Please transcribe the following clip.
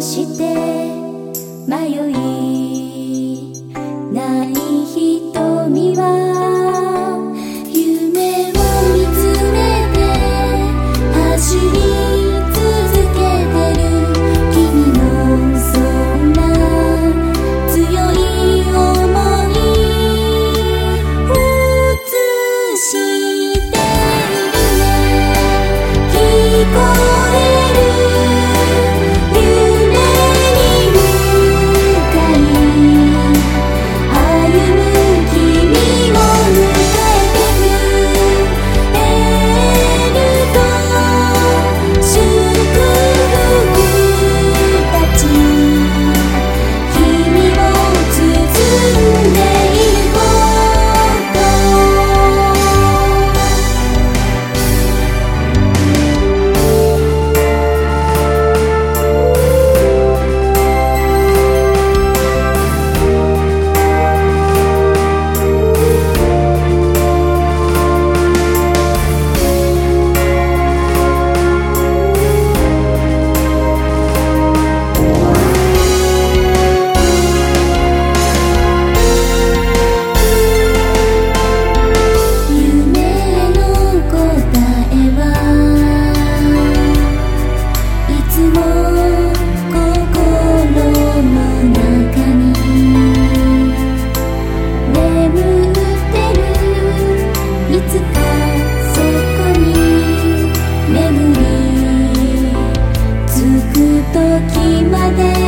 して迷い時まで